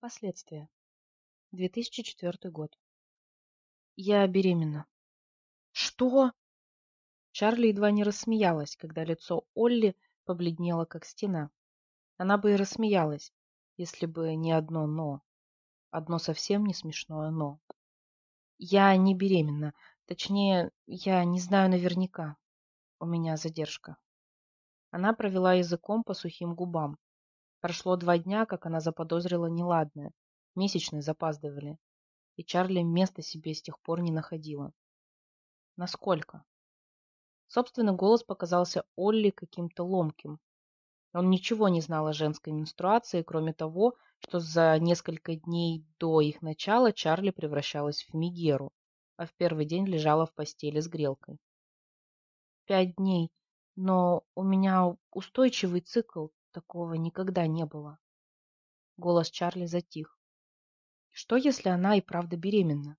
Последствия. 2004 год. Я беременна. Что? Чарли едва не рассмеялась, когда лицо Олли побледнело, как стена. Она бы и рассмеялась, если бы не одно «но». Одно совсем не смешное «но». Я не беременна. Точнее, я не знаю наверняка. У меня задержка. Она провела языком по сухим губам. Прошло два дня, как она заподозрила неладное. Месячные запаздывали. И Чарли места себе с тех пор не находила. Насколько? Собственный голос показался Олли каким-то ломким. Он ничего не знал о женской менструации, кроме того, что за несколько дней до их начала Чарли превращалась в Мигеру, а в первый день лежала в постели с грелкой. Пять дней, но у меня устойчивый цикл, такого никогда не было. Голос Чарли затих. Что, если она и правда беременна?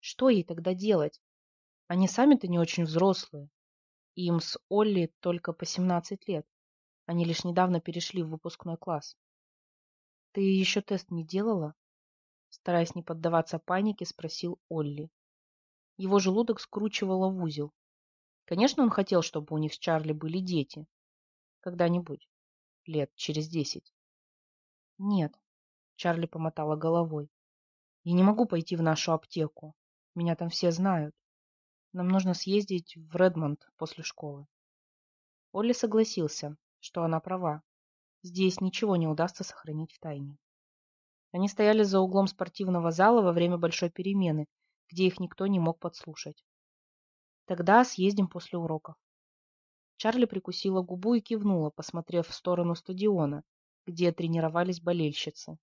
Что ей тогда делать? Они сами-то не очень взрослые. Им с Олли только по 17 лет. Они лишь недавно перешли в выпускной класс. «Ты еще тест не делала?» Стараясь не поддаваться панике, спросил Олли. Его желудок скручивало в узел. Конечно, он хотел, чтобы у них с Чарли были дети. Когда-нибудь. Лет через десять. Нет. Чарли помотала головой. Я не могу пойти в нашу аптеку. Меня там все знают. Нам нужно съездить в Редмонд после школы. Олли согласился, что она права. Здесь ничего не удастся сохранить в тайне. Они стояли за углом спортивного зала во время большой перемены, где их никто не мог подслушать. Тогда съездим после уроков. Чарли прикусила губу и кивнула, посмотрев в сторону стадиона, где тренировались болельщицы.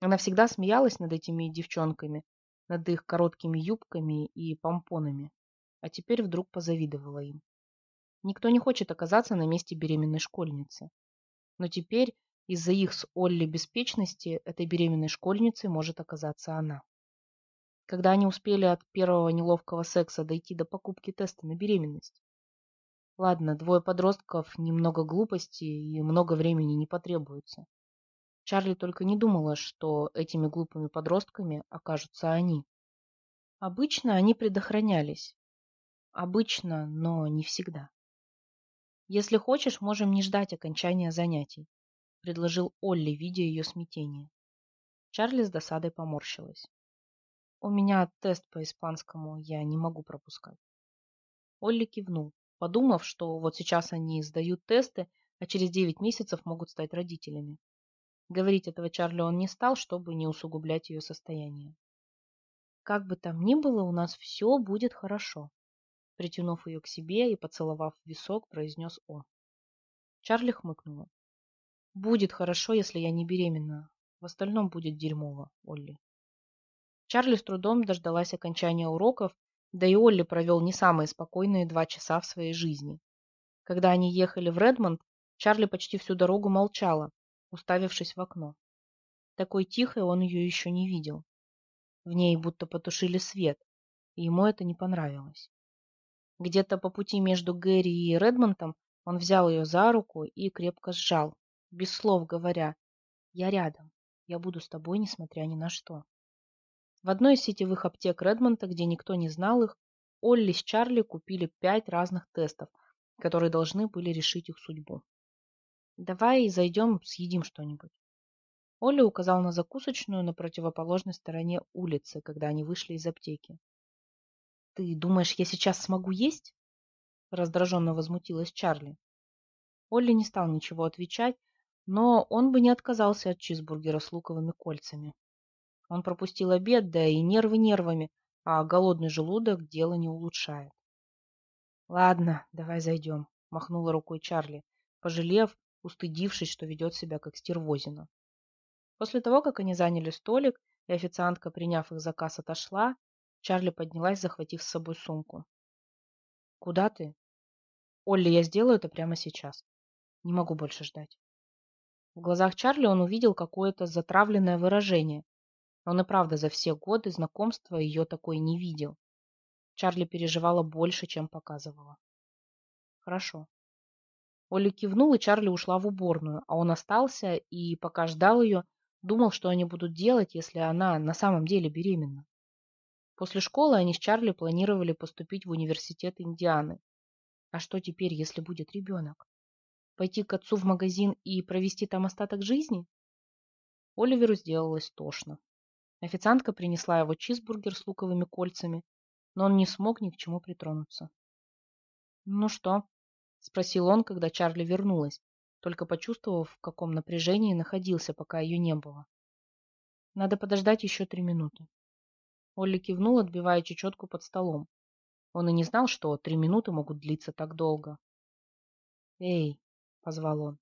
Она всегда смеялась над этими девчонками, над их короткими юбками и помпонами а теперь вдруг позавидовала им. Никто не хочет оказаться на месте беременной школьницы. Но теперь из-за их с Олли беспечности этой беременной школьницей может оказаться она. Когда они успели от первого неловкого секса дойти до покупки теста на беременность? Ладно, двое подростков, немного глупости и много времени не потребуется. Чарли только не думала, что этими глупыми подростками окажутся они. Обычно они предохранялись, Обычно, но не всегда. Если хочешь, можем не ждать окончания занятий, предложил Олли, видя ее смятение. Чарли с досадой поморщилась. У меня тест по испанскому, я не могу пропускать. Олли кивнул, подумав, что вот сейчас они сдают тесты, а через девять месяцев могут стать родителями. Говорить этого Чарли он не стал, чтобы не усугублять ее состояние. Как бы там ни было, у нас все будет хорошо, Притянув ее к себе и поцеловав в висок, произнес он. Чарли хмыкнула. «Будет хорошо, если я не беременна. В остальном будет дерьмово, Олли». Чарли с трудом дождалась окончания уроков, да и Олли провел не самые спокойные два часа в своей жизни. Когда они ехали в Редмонд, Чарли почти всю дорогу молчала, уставившись в окно. Такой тихой он ее еще не видел. В ней будто потушили свет, и ему это не понравилось. Где-то по пути между Гэри и Редмонтом он взял ее за руку и крепко сжал, без слов говоря «Я рядом, я буду с тобой, несмотря ни на что». В одной из сетевых аптек Редмонта, где никто не знал их, Олли с Чарли купили пять разных тестов, которые должны были решить их судьбу. «Давай зайдем, съедим что-нибудь». Олли указал на закусочную на противоположной стороне улицы, когда они вышли из аптеки. «Ты думаешь, я сейчас смогу есть?» Раздраженно возмутилась Чарли. Олли не стал ничего отвечать, но он бы не отказался от чизбургера с луковыми кольцами. Он пропустил обед, да и нервы нервами, а голодный желудок дело не улучшает. «Ладно, давай зайдем», — махнула рукой Чарли, пожалев, устыдившись, что ведет себя как стервозина. После того, как они заняли столик, и официантка, приняв их заказ, отошла, Чарли поднялась, захватив с собой сумку. «Куда ты?» «Олли, я сделаю это прямо сейчас. Не могу больше ждать». В глазах Чарли он увидел какое-то затравленное выражение. Он и правда за все годы знакомства ее такой не видел. Чарли переживала больше, чем показывала. «Хорошо». Олли кивнул, и Чарли ушла в уборную, а он остался и, пока ждал ее, Думал, что они будут делать, если она на самом деле беременна. После школы они с Чарли планировали поступить в университет Индианы. А что теперь, если будет ребенок? Пойти к отцу в магазин и провести там остаток жизни? Оливеру сделалось тошно. Официантка принесла его чизбургер с луковыми кольцами, но он не смог ни к чему притронуться. «Ну что?» – спросил он, когда Чарли вернулась, только почувствовав, в каком напряжении находился, пока ее не было. «Надо подождать еще три минуты». Олли кивнул, отбивая чечетку под столом. Он и не знал, что три минуты могут длиться так долго. «Эй!» – позвал он.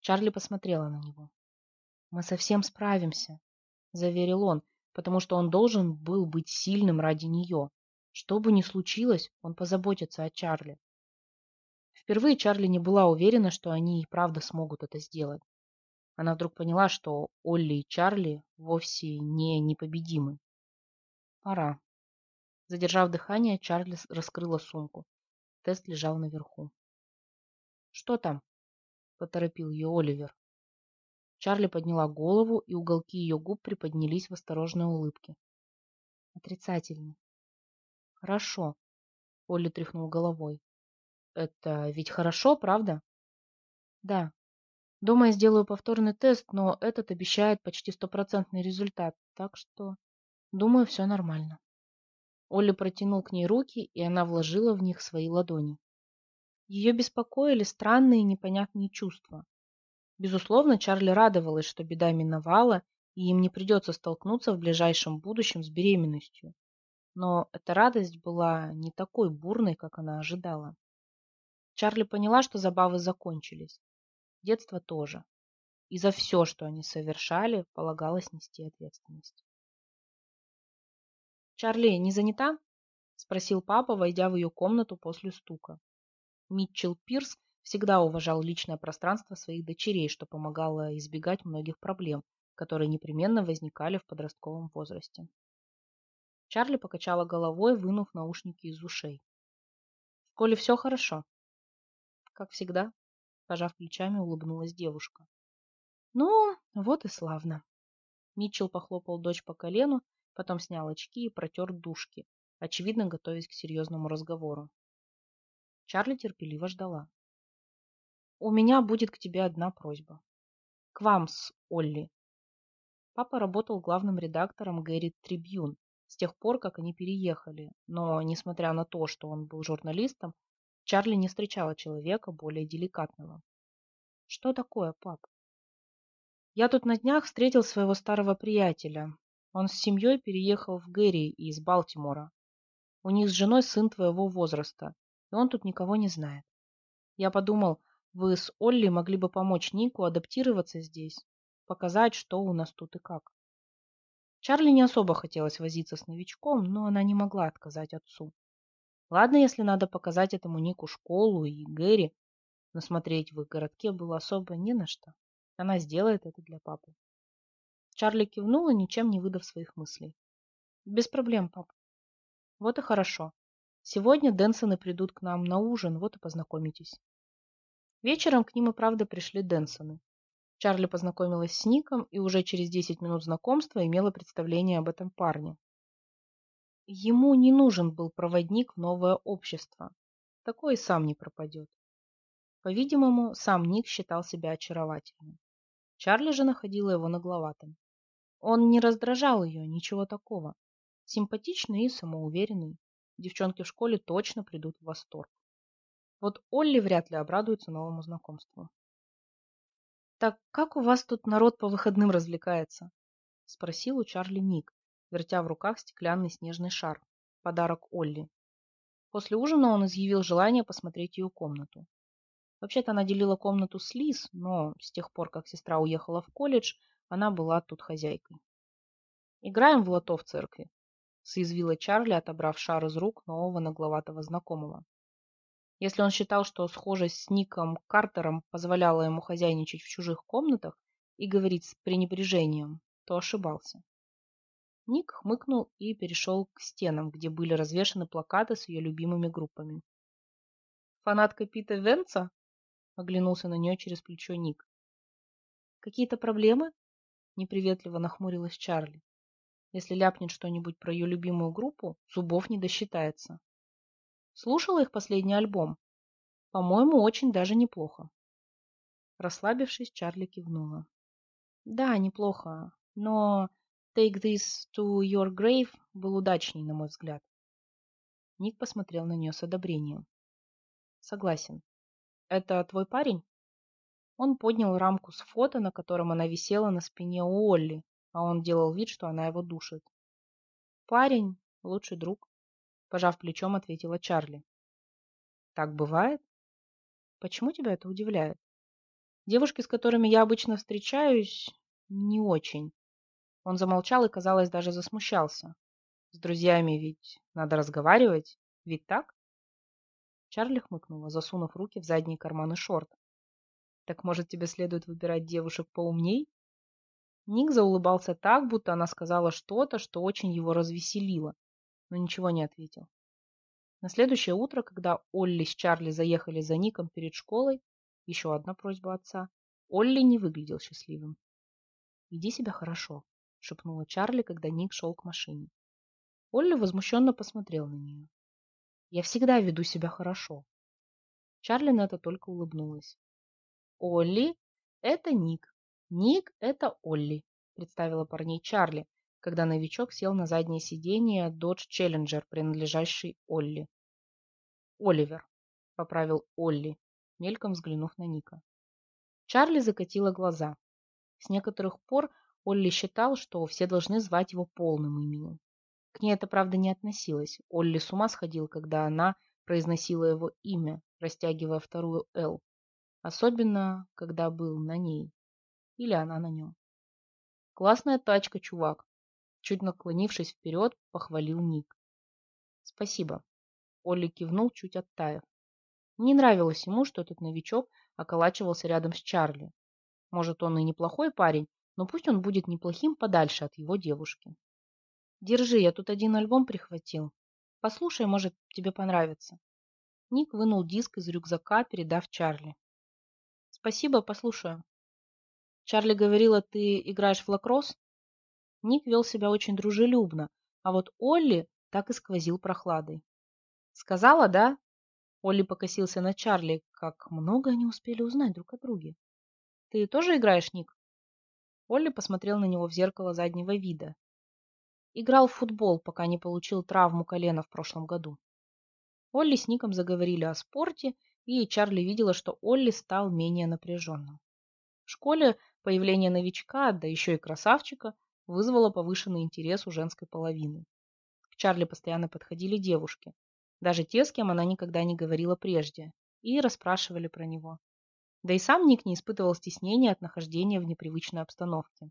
Чарли посмотрела на него. «Мы совсем справимся», – заверил он, потому что он должен был быть сильным ради нее. Что бы ни случилось, он позаботится о Чарли. Впервые Чарли не была уверена, что они и правда смогут это сделать. Она вдруг поняла, что Олли и Чарли вовсе не непобедимы. Пора. Задержав дыхание, Чарли раскрыла сумку. Тест лежал наверху. «Что там?» – поторопил ее Оливер. Чарли подняла голову, и уголки ее губ приподнялись в осторожной улыбке. Отрицательный. Хорошо. Олли тряхнул головой. Это ведь хорошо, правда? Да. Дома я сделаю повторный тест, но этот обещает почти стопроцентный результат, так что, думаю, все нормально. Олли протянул к ней руки, и она вложила в них свои ладони. Ее беспокоили странные непонятные чувства. Безусловно, Чарли радовалась, что беда миновала, и им не придется столкнуться в ближайшем будущем с беременностью. Но эта радость была не такой бурной, как она ожидала. Чарли поняла, что забавы закончились. Детство тоже. И за все, что они совершали, полагалось нести ответственность. «Чарли, не занята?» – спросил папа, войдя в ее комнату после стука. Митчелл Пирс всегда уважал личное пространство своих дочерей, что помогало избегать многих проблем, которые непременно возникали в подростковом возрасте. Чарли покачала головой, вынув наушники из ушей. В школе все хорошо. Как всегда, пожав плечами, улыбнулась девушка. Ну, вот и славно. Митчелл похлопал дочь по колену, потом снял очки и протер дужки, очевидно, готовясь к серьезному разговору. Чарли терпеливо ждала. У меня будет к тебе одна просьба. К вам с Олли. Папа работал главным редактором Гэри Трибьюн с тех пор, как они переехали, но, несмотря на то, что он был журналистом, Чарли не встречала человека более деликатного. Что такое, пап? Я тут на днях встретил своего старого приятеля. Он с семьей переехал в Гэри из Балтимора. У них с женой сын твоего возраста, и он тут никого не знает. Я подумал, вы с Олли могли бы помочь Нику адаптироваться здесь, показать, что у нас тут и как. Чарли не особо хотелось возиться с новичком, но она не могла отказать отцу. Ладно, если надо показать этому Нику школу и Гэри, но смотреть в их городке было особо не на что. Она сделает это для папы. Чарли кивнула, ничем не выдав своих мыслей. Без проблем, пап. Вот и хорошо. Сегодня Дэнсоны придут к нам на ужин, вот и познакомитесь. Вечером к ним и правда пришли Дэнсоны. Чарли познакомилась с Ником и уже через 10 минут знакомства имела представление об этом парне. Ему не нужен был проводник в новое общество. Такой и сам не пропадет. По-видимому, сам Ник считал себя очаровательным. Чарли же находила его нагловатым. Он не раздражал ее, ничего такого. Симпатичный и самоуверенный. Девчонки в школе точно придут в восторг. Вот Олли вряд ли обрадуется новому знакомству. «Так как у вас тут народ по выходным развлекается?» – спросил у Чарли Ник, вертя в руках стеклянный снежный шар. Подарок Олли. После ужина он изъявил желание посмотреть ее комнату. Вообще-то она делила комнату с Лиз, но с тех пор, как сестра уехала в колледж, она была тут хозяйкой. «Играем в лото в церкви», – соязвила Чарли, отобрав шар из рук нового нагловатого знакомого. Если он считал, что схожесть с Ником Картером позволяла ему хозяйничать в чужих комнатах и говорить с пренебрежением, то ошибался. Ник хмыкнул и перешел к стенам, где были развешаны плакаты с ее любимыми группами. «Фанатка Пита Венца?» — оглянулся на нее через плечо Ник. «Какие-то проблемы?» Неприветливо нахмурилась Чарли. Если ляпнет что-нибудь про ее любимую группу, зубов не досчитается. Слушала их последний альбом? По-моему, очень даже неплохо. Расслабившись, Чарли кивнула. Да, неплохо, но Take This to Your Grave был удачней, на мой взгляд. Ник посмотрел на нее с одобрением. Согласен. Это твой парень? Он поднял рамку с фото, на котором она висела на спине у Олли, а он делал вид, что она его душит. Парень, лучший друг, пожав плечом, ответила Чарли. Так бывает? Почему тебя это удивляет? Девушки, с которыми я обычно встречаюсь, не очень. Он замолчал и, казалось, даже засмущался. С друзьями ведь надо разговаривать, ведь так? Чарли хмыкнула, засунув руки в задние карманы шорт. Так может, тебе следует выбирать девушек поумней? Ник заулыбался так, будто она сказала что-то, что очень его развеселило, но ничего не ответил. На следующее утро, когда Олли с Чарли заехали за Ником перед школой, еще одна просьба отца, Олли не выглядел счастливым. «Веди себя хорошо», — шепнула Чарли, когда Ник шел к машине. Олли возмущенно посмотрел на нее. «Я всегда веду себя хорошо». Чарли на это только улыбнулась. «Олли — это Ник. Ник — это Олли», — представила парней Чарли, когда новичок сел на заднее сиденье Dodge Challenger, принадлежащий Олли. «Оливер», — поправил Олли, мельком взглянув на Ника. Чарли закатила глаза. С некоторых пор Олли считал, что все должны звать его полным именем. К ней это, правда, не относилось. Олли с ума сходил, когда она произносила его имя, растягивая вторую «Л». Особенно, когда был на ней. Или она на нем. «Классная тачка, чувак!» Чуть наклонившись вперед, похвалил Ник. «Спасибо». Олли кивнул, чуть оттаив. Не нравилось ему, что этот новичок околачивался рядом с Чарли. Может, он и неплохой парень, но пусть он будет неплохим подальше от его девушки. Держи, я тут один альбом прихватил. Послушай, может, тебе понравится. Ник вынул диск из рюкзака, передав Чарли. Спасибо, послушаю. Чарли говорила, ты играешь в лакросс? Ник вел себя очень дружелюбно, а вот Олли так и сквозил прохладой. Сказала, да? Олли покосился на Чарли, как много они успели узнать друг о друге. Ты тоже играешь, Ник? Олли посмотрел на него в зеркало заднего вида. Играл в футбол, пока не получил травму колена в прошлом году. Олли с Ником заговорили о спорте, и Чарли видела, что Олли стал менее напряженным. В школе появление новичка, да еще и красавчика, вызвало повышенный интерес у женской половины. К Чарли постоянно подходили девушки, даже те, с кем она никогда не говорила прежде, и расспрашивали про него. Да и сам Ник не испытывал стеснения от нахождения в непривычной обстановке.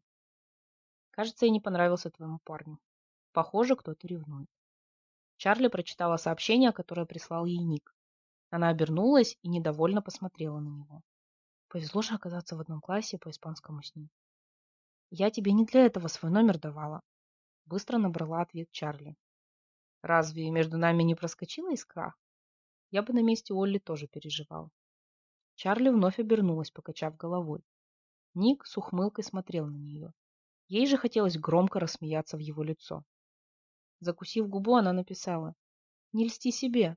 Кажется, я не понравился твоему парню. Похоже, кто-то ревнует. Чарли прочитала сообщение, которое прислал ей Ник. Она обернулась и недовольно посмотрела на него. Повезло же оказаться в одном классе по испанскому с ним. Я тебе не для этого свой номер давала. Быстро набрала ответ Чарли. Разве между нами не проскочила искра? Я бы на месте Олли тоже переживал. Чарли вновь обернулась, покачав головой. Ник с ухмылкой смотрел на нее. Ей же хотелось громко рассмеяться в его лицо. Закусив губу, она написала. «Не льсти себе.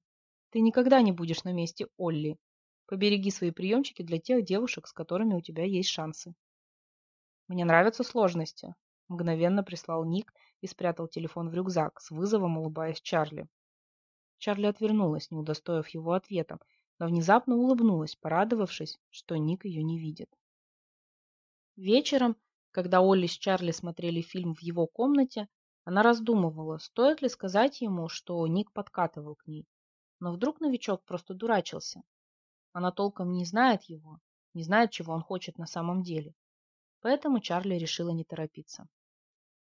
Ты никогда не будешь на месте Олли. Побереги свои приемчики для тех девушек, с которыми у тебя есть шансы». «Мне нравятся сложности», — мгновенно прислал Ник и спрятал телефон в рюкзак, с вызовом улыбаясь Чарли. Чарли отвернулась, не удостоив его ответом, но внезапно улыбнулась, порадовавшись, что Ник ее не видит. Вечером, когда Олли с Чарли смотрели фильм в его комнате, она раздумывала, стоит ли сказать ему, что Ник подкатывал к ней. Но вдруг новичок просто дурачился. Она толком не знает его, не знает, чего он хочет на самом деле. Поэтому Чарли решила не торопиться.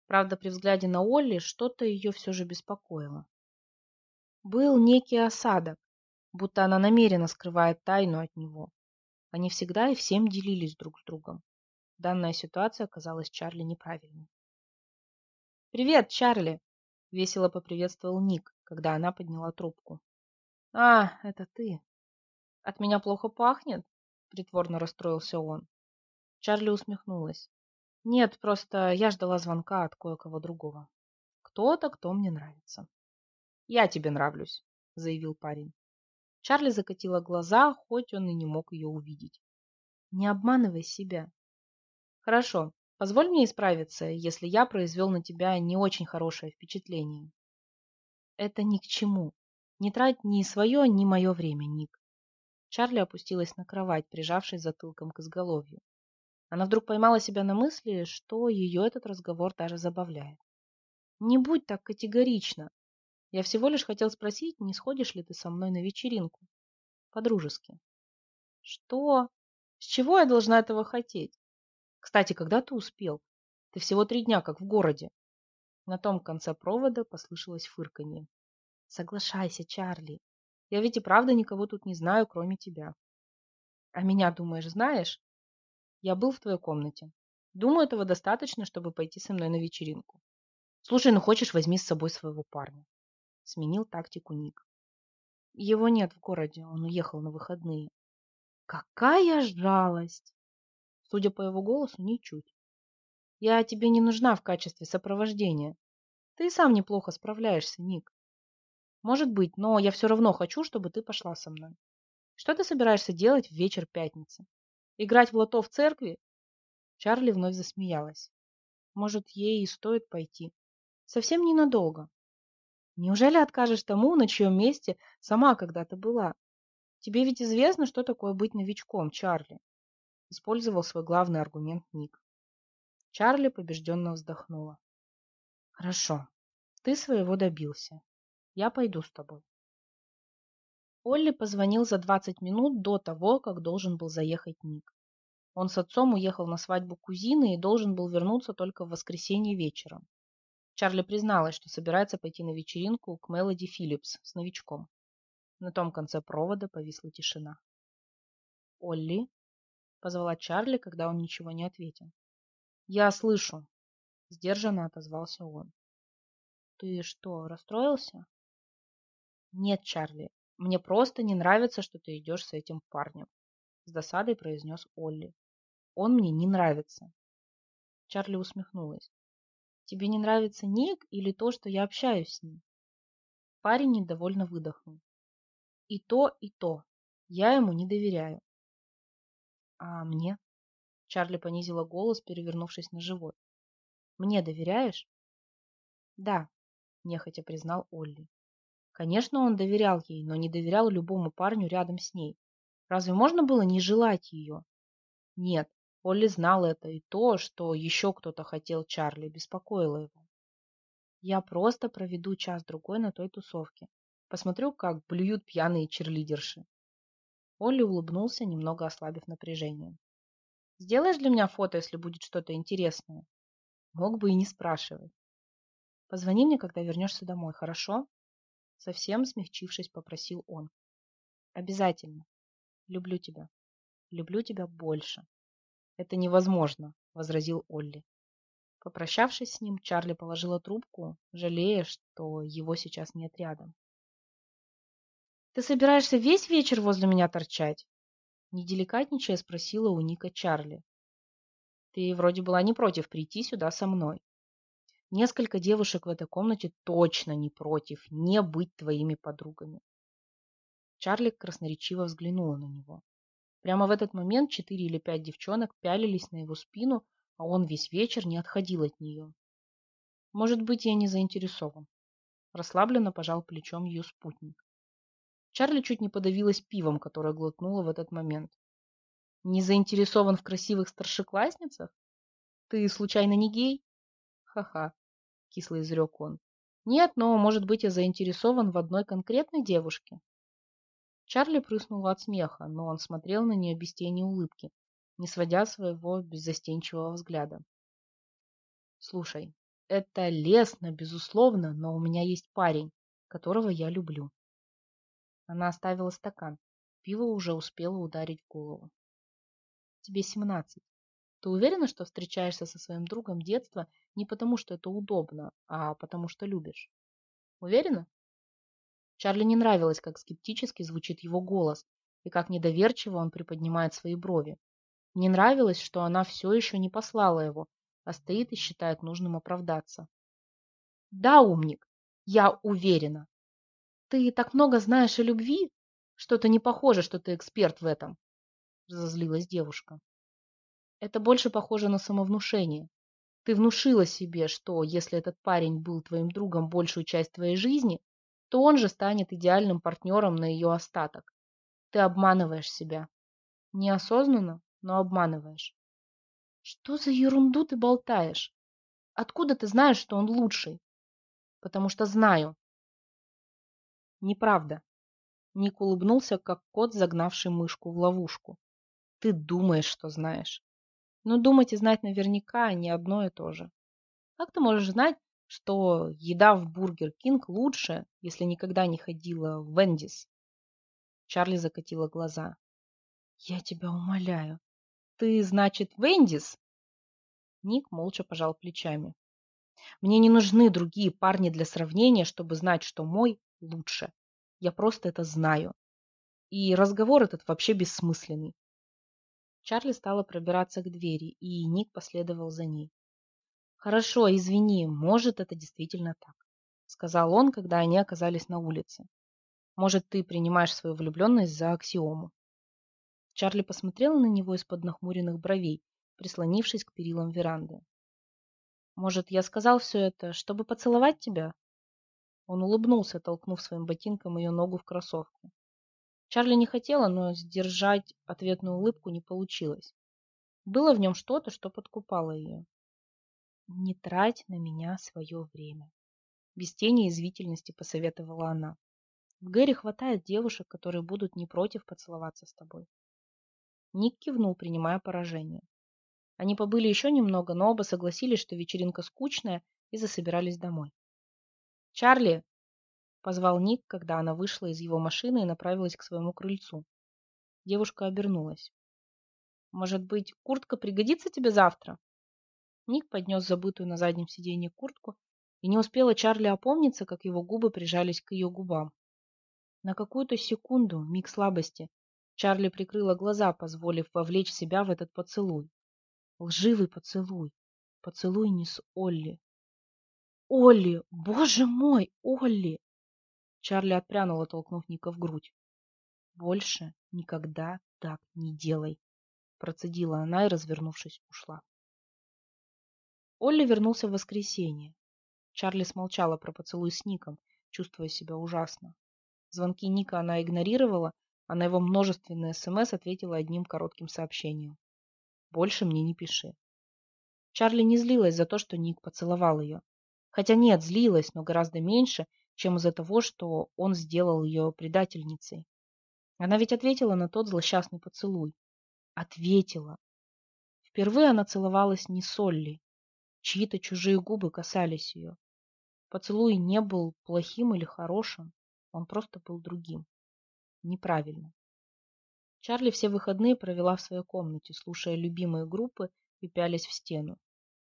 Правда, при взгляде на Олли что-то ее все же беспокоило. Был некий осадок, будто она намеренно скрывает тайну от него. Они всегда и всем делились друг с другом. Данная ситуация оказалась Чарли неправильной. «Привет, Чарли!» — весело поприветствовал Ник, когда она подняла трубку. «А, это ты!» «От меня плохо пахнет?» — притворно расстроился он. Чарли усмехнулась. Нет, просто я ждала звонка от кое-кого другого. Кто-то, кто мне нравится. Я тебе нравлюсь, заявил парень. Чарли закатила глаза, хоть он и не мог ее увидеть. Не обманывай себя. Хорошо, позволь мне исправиться, если я произвел на тебя не очень хорошее впечатление. Это ни к чему. Не трать ни свое, ни мое время, Ник. Чарли опустилась на кровать, прижавшись затылком к изголовью. Она вдруг поймала себя на мысли, что ее этот разговор даже забавляет. Не будь так категорично. Я всего лишь хотел спросить, не сходишь ли ты со мной на вечеринку? По-дружески. Что? С чего я должна этого хотеть? Кстати, когда ты успел? Ты всего три дня как в городе. На том конце провода послышалось фырканье. Соглашайся, Чарли. Я ведь и правда никого тут не знаю, кроме тебя. А меня, думаешь, знаешь? Я был в твоей комнате. Думаю, этого достаточно, чтобы пойти со мной на вечеринку. Слушай, ну хочешь, возьми с собой своего парня. Сменил тактику Ник. Его нет в городе, он уехал на выходные. Какая жалость! Судя по его голосу, ничуть. Я тебе не нужна в качестве сопровождения. Ты сам неплохо справляешься, Ник. Может быть, но я все равно хочу, чтобы ты пошла со мной. Что ты собираешься делать в вечер пятницы? Играть в лото в церкви? Чарли вновь засмеялась. Может, ей и стоит пойти. Совсем ненадолго. Неужели откажешь тому, на чьем месте сама когда-то была? Тебе ведь известно, что такое быть новичком, Чарли. Использовал свой главный аргумент Ник. Чарли побежденно вздохнула. Хорошо, ты своего добился. Я пойду с тобой. Олли позвонил за 20 минут до того, как должен был заехать Ник. Он с отцом уехал на свадьбу кузины и должен был вернуться только в воскресенье вечером. Чарли призналась, что собирается пойти на вечеринку к Мелоди Филлипс с новичком. На том конце провода повисла тишина. «Олли?» — позвала Чарли, когда он ничего не ответил. «Я слышу», — сдержанно отозвался он. «Ты что, расстроился?» «Нет, Чарли, мне просто не нравится, что ты идешь с этим парнем, с досадой произнес Олли. Он мне не нравится. Чарли усмехнулась. Тебе не нравится Ник или то, что я общаюсь с ним? Парень недовольно выдохнул. И то, и то. Я ему не доверяю. А мне? Чарли понизила голос, перевернувшись на живот. Мне доверяешь? Да, нехотя признал Олли. Конечно, он доверял ей, но не доверял любому парню рядом с ней. Разве можно было не желать ее? Нет, Олли знал это, и то, что еще кто-то хотел Чарли, беспокоило его. Я просто проведу час-другой на той тусовке. Посмотрю, как блюют пьяные черлидерши. Олли улыбнулся, немного ослабив напряжение. Сделаешь для меня фото, если будет что-то интересное? Мог бы и не спрашивать. Позвони мне, когда вернешься домой, хорошо? Совсем смягчившись, попросил он. Обязательно. Люблю тебя. Люблю тебя больше. Это невозможно, возразил Олли. Попрощавшись с ним, Чарли положила трубку, жалея, что его сейчас нет рядом. «Ты собираешься весь вечер возле меня торчать?» Неделикатничая спросила у Ника Чарли. «Ты вроде была не против прийти сюда со мной. Несколько девушек в этой комнате точно не против не быть твоими подругами. Чарли красноречиво взглянула на него. Прямо в этот момент четыре или пять девчонок пялились на его спину, а он весь вечер не отходил от нее. Может быть, я не заинтересован. Расслабленно пожал плечом ее спутник. Чарли чуть не подавилась пивом, которое глотнула в этот момент. Не заинтересован в красивых старшеклассницах? Ты случайно не гей? Ха-ха, кисло изрек он. Нет, но, может быть, я заинтересован в одной конкретной девушке. Чарли прыснула от смеха, но он смотрел на нее без тени улыбки, не сводя своего беззастенчивого взгляда. Слушай, это лестно, безусловно, но у меня есть парень, которого я люблю. Она оставила стакан. Пиво уже успело ударить в голову. Тебе семнадцать. Ты уверена, что встречаешься со своим другом детства не потому, что это удобно, а потому, что любишь? Уверена? Чарли не нравилось, как скептически звучит его голос и как недоверчиво он приподнимает свои брови. Не нравилось, что она все еще не послала его, а стоит и считает нужным оправдаться. Да, умник, я уверена. Ты так много знаешь о любви, что-то не похоже, что ты эксперт в этом, разозлилась девушка. Это больше похоже на самовнушение. Ты внушила себе, что если этот парень был твоим другом большую часть твоей жизни, то он же станет идеальным партнером на ее остаток. Ты обманываешь себя. Неосознанно, но обманываешь. Что за ерунду ты болтаешь? Откуда ты знаешь, что он лучший? Потому что знаю. Неправда. Ник улыбнулся, как кот, загнавший мышку в ловушку. Ты думаешь, что знаешь. Но думать и знать наверняка не одно и то же. Как ты можешь знать, что еда в Burger King лучше, если никогда не ходила в Wendy's? Чарли закатила глаза. Я тебя умоляю. Ты, значит, Вендис? Ник молча пожал плечами. Мне не нужны другие парни для сравнения, чтобы знать, что мой лучше. Я просто это знаю. И разговор этот вообще бессмысленный. Чарли стала пробираться к двери, и Ник последовал за ней. «Хорошо, извини, может, это действительно так», — сказал он, когда они оказались на улице. «Может, ты принимаешь свою влюбленность за аксиому». Чарли посмотрела на него из-под нахмуренных бровей, прислонившись к перилам веранды. «Может, я сказал все это, чтобы поцеловать тебя?» Он улыбнулся, толкнув своим ботинком ее ногу в кроссовку. Чарли не хотела, но сдержать ответную улыбку не получилось. Было в нем что-то, что подкупало ее. «Не трать на меня свое время», — без тени извительности посоветовала она. «В Гэри хватает девушек, которые будут не против поцеловаться с тобой». Ник кивнул, принимая поражение. Они побыли еще немного, но оба согласились, что вечеринка скучная, и засобирались домой. «Чарли!» – позвал Ник, когда она вышла из его машины и направилась к своему крыльцу. Девушка обернулась. «Может быть, куртка пригодится тебе завтра?» Ник поднес забытую на заднем сиденье куртку, и не успела Чарли опомниться, как его губы прижались к ее губам. На какую-то секунду, миг слабости, Чарли прикрыла глаза, позволив вовлечь себя в этот поцелуй. Лживый поцелуй. Поцелуй не с Олли. Олли! Боже мой, Олли! Чарли отпрянула, толкнув Ника в грудь. Больше никогда так не делай, процедила она и, развернувшись, ушла. Олли вернулся в воскресенье. Чарли смолчала про поцелуй с Ником, чувствуя себя ужасно. Звонки Ника она игнорировала, а на его множественные СМС ответила одним коротким сообщением. Больше мне не пиши. Чарли не злилась за то, что Ник поцеловал ее. Хотя нет, злилась, но гораздо меньше, чем из-за того, что он сделал ее предательницей. Она ведь ответила на тот злосчастный поцелуй. Ответила. Впервые она целовалась не с Олли. Чьи-то чужие губы касались ее. Поцелуй не был плохим или хорошим, он просто был другим. Неправильно. Чарли все выходные провела в своей комнате, слушая любимые группы и пялясь в стену.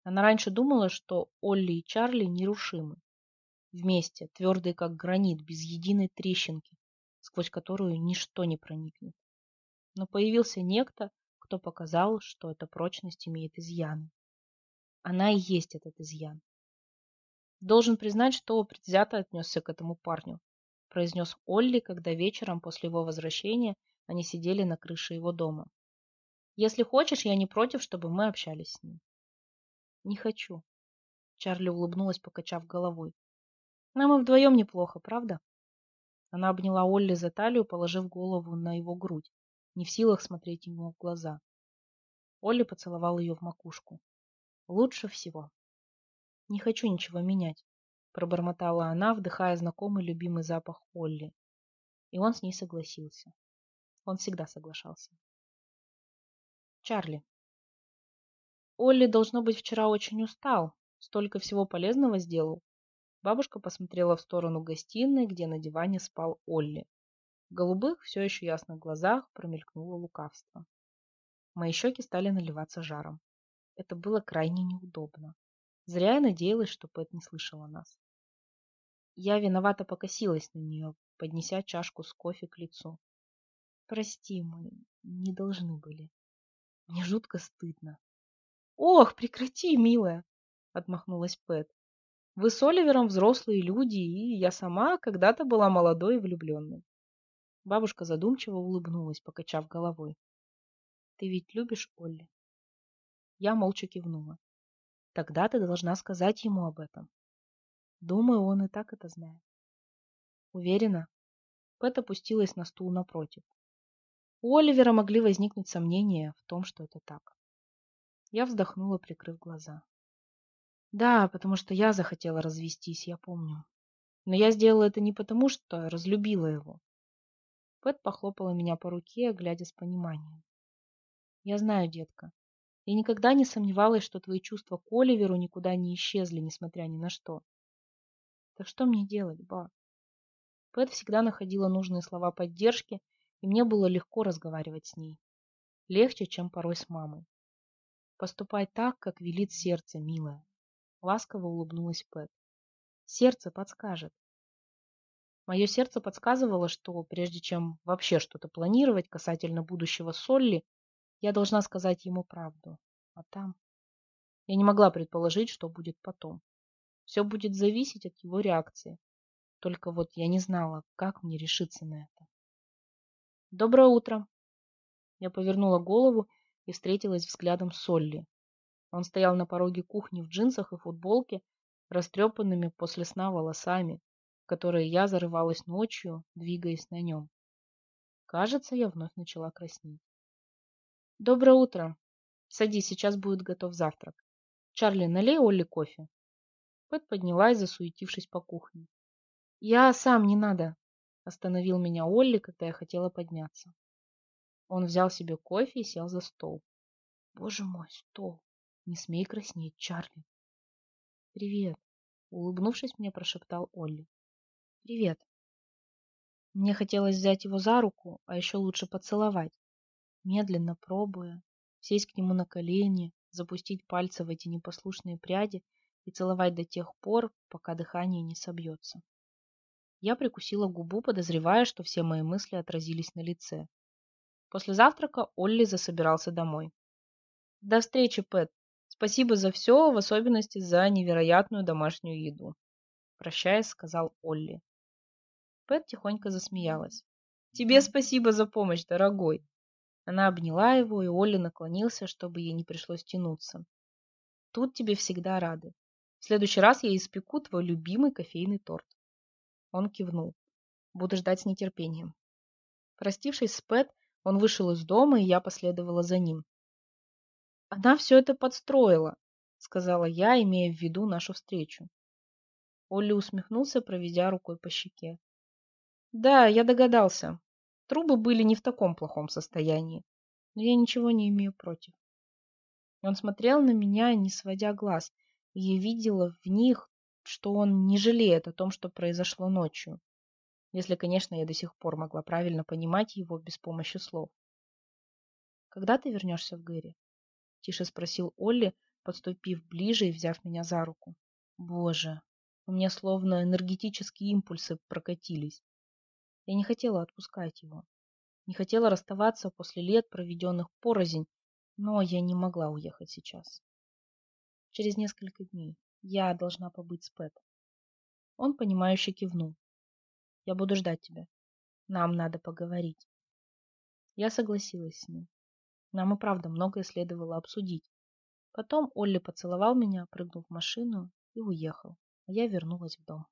Она раньше думала, что Олли и Чарли нерушимы. Вместе, твердые как гранит, без единой трещинки, сквозь которую ничто не проникнет. Но появился некто, кто показал, что эта прочность имеет изъяны. Она и есть этот изъян. Должен признать, что предвзято отнесся к этому парню, произнес Олли, когда вечером после его возвращения они сидели на крыше его дома. Если хочешь, я не против, чтобы мы общались с ним. Не хочу. Чарли улыбнулась, покачав головой. Нам и вдвоем неплохо, правда? Она обняла Олли за талию, положив голову на его грудь, не в силах смотреть ему в глаза. Олли поцеловал ее в макушку. Лучше всего. Не хочу ничего менять, пробормотала она, вдыхая знакомый любимый запах Олли. И он с ней согласился. Он всегда соглашался. Чарли. Олли, должно быть, вчера очень устал. Столько всего полезного сделал. Бабушка посмотрела в сторону гостиной, где на диване спал Олли. В голубых, все еще ясных глазах промелькнуло лукавство. Мои щеки стали наливаться жаром. Это было крайне неудобно. Зря я надеялась, что Пэт не слышала нас. Я виновато покосилась на нее, поднеся чашку с кофе к лицу. Прости, мы не должны были. Мне жутко стыдно. Ох, прекрати, милая, отмахнулась Пэт. Вы с Оливером взрослые люди, и я сама когда-то была молодой и влюбленной. Бабушка задумчиво улыбнулась, покачав головой. Ты ведь любишь Олли? Я молча кивнула. Тогда ты должна сказать ему об этом. Думаю, он и так это знает. Уверена? Пэт опустилась на стул напротив. У Оливера могли возникнуть сомнения в том, что это так. Я вздохнула, прикрыв глаза. Да, потому что я захотела развестись, я помню. Но я сделала это не потому, что разлюбила его. Пэт похлопала меня по руке, глядя с пониманием. Я знаю, детка. Я никогда не сомневалась, что твои чувства к Оливеру никуда не исчезли, несмотря ни на что. Так что мне делать, ба? Пэт всегда находила нужные слова поддержки, и мне было легко разговаривать с ней. Легче, чем порой с мамой. Поступай так, как велит сердце, милая. Ласково улыбнулась Пэт. Сердце подскажет. Мое сердце подсказывало, что прежде чем вообще что-то планировать касательно будущего Солли, я должна сказать ему правду. А там... Я не могла предположить, что будет потом. Все будет зависеть от его реакции. Только вот я не знала, как мне решиться на это. «Доброе утро!» Я повернула голову и встретилась взглядом с Солли. Он стоял на пороге кухни в джинсах и футболке, растрепанными после сна волосами, в которые я зарывалась ночью, двигаясь на нем. Кажется, я вновь начала краснеть. «Доброе утро. Садись, сейчас будет готов завтрак. Чарли, налей Олли кофе». Пэт поднялась, засуетившись по кухне. «Я сам, не надо», — остановил меня Олли, когда я хотела подняться. Он взял себе кофе и сел за стол. Боже мой, стол. Не смей краснеть, Чарли. Привет. Улыбнувшись, мне прошептал Олли. Привет. Мне хотелось взять его за руку, а еще лучше поцеловать. Медленно пробуя, сесть к нему на колени, запустить пальцы в эти непослушные пряди и целовать до тех пор, пока дыхание не собьется. Я прикусила губу, подозревая, что все мои мысли отразились на лице. После завтрака Олли засобирался домой. До встречи, Пэт. Спасибо за все, в особенности за невероятную домашнюю еду. Прощаясь, сказал Олли. Пэт тихонько засмеялась. Тебе спасибо за помощь, дорогой. Она обняла его, и Олли наклонился, чтобы ей не пришлось тянуться. Тут тебе всегда рады. В следующий раз я испеку твой любимый кофейный торт. Он кивнул. Буду ждать с нетерпением. Простившись с Пэт, он вышел из дома, и я последовала за ним. Она все это подстроила, сказала я, имея в виду нашу встречу. Олли усмехнулся, проведя рукой по щеке. Да, я догадался. Трубы были не в таком плохом состоянии, но я ничего не имею против. Он смотрел на меня, не сводя глаз, и я видела в них, что он не жалеет о том, что произошло ночью. Если, конечно, я до сих пор могла правильно понимать его без помощи слов. «Когда ты вернешься в Гэри?» – тише спросил Олли, подступив ближе и взяв меня за руку. «Боже, у меня словно энергетические импульсы прокатились. Я не хотела отпускать его. Не хотела расставаться после лет, проведенных порознь, но я не могла уехать сейчас. Через несколько дней я должна побыть с Пэт. Он, понимающе кивнул. Я буду ждать тебя. Нам надо поговорить. Я согласилась с ним. Нам и правда многое следовало обсудить. Потом Олли поцеловал меня, прыгнул в машину и уехал, а я вернулась в дом.